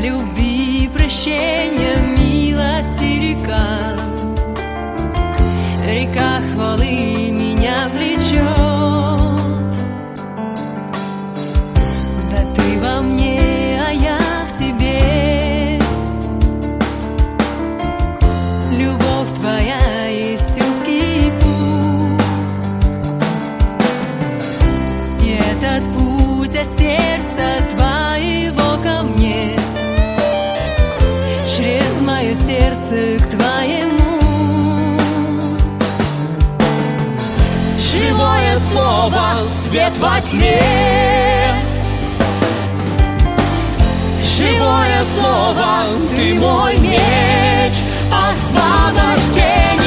любви, прощения, милости река, реках свет во тьме. Живое слово, ты мой меч а Освобождение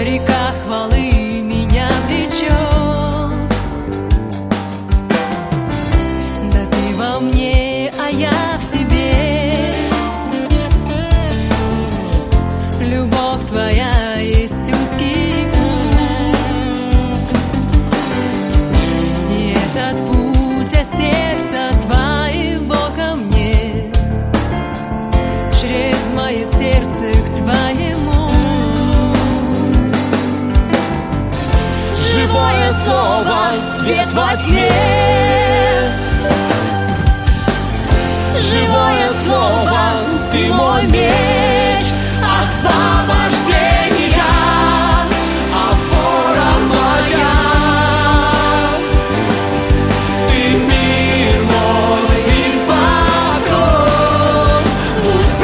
старика. свет во тьме Живое слово, ты мой меч Освобождение, опора моя Ты мир мой и покров Будь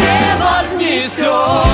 Все.